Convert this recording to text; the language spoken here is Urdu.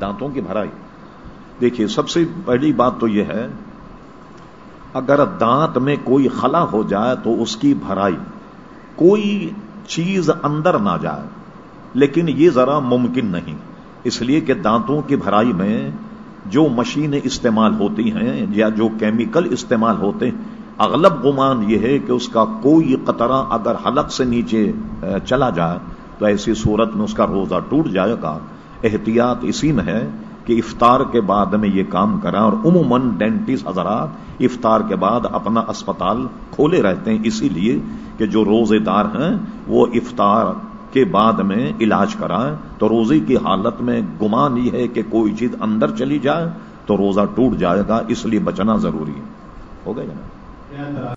دانتوں کی بھرائی۔ دیکھیے، سب سے پہلی بات تو یہ ہے، اگر دانت میں کوئی خلا ہو جائے تو اس کی بھرائی، کوئی چیز اندر نہ جائے۔ لیکن یہ ذرا ممکن نہیں، اس لیے کہ دانتوں کی بھرائی میں جو مشینیں استعمال ہوتی ہیں یا جو کیمیکل استعمال ہوتے ہیں، اغلب گمان یہ ہے کہ اس کا کوئی قطرہ اگر حلق سے نیچے چلا جائے تو ایسی صورت میں اس کا روزہ ٹوٹ جائے گا۔ احتیاط اسی میں ہے کہ افطار کے بعد میں یہ کام کرا اور عموماً ڈینٹسٹ حضرات افطار کے بعد اپنا اسپتال کھولے رہتے ہیں، اسی لیے کہ جو روزے دار ہیں وہ افطار کے بعد میں علاج کرائیں۔ تو روزے کی حالت میں گمان یہ ہے کہ کوئی چیز اندر چلی جائے تو روزہ ٹوٹ جائے گا، اس لیے بچنا ضروری ہے۔ ہو گیا نا